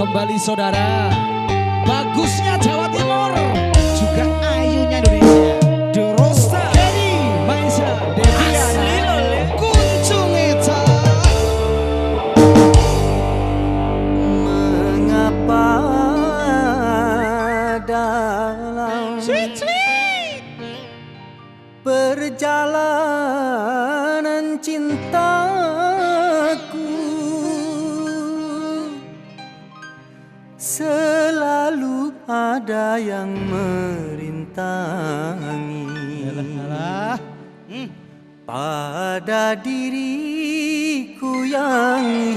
kembali saudara. Bagusnya Jawa Timur. Juga ayunya Indonesia. Dorosta Dedi Maisa Deviana Kuncung Eta. Mengapa dalam Perjalanan cintaku Selalu ada yang merintangi. Alah pada diriku yang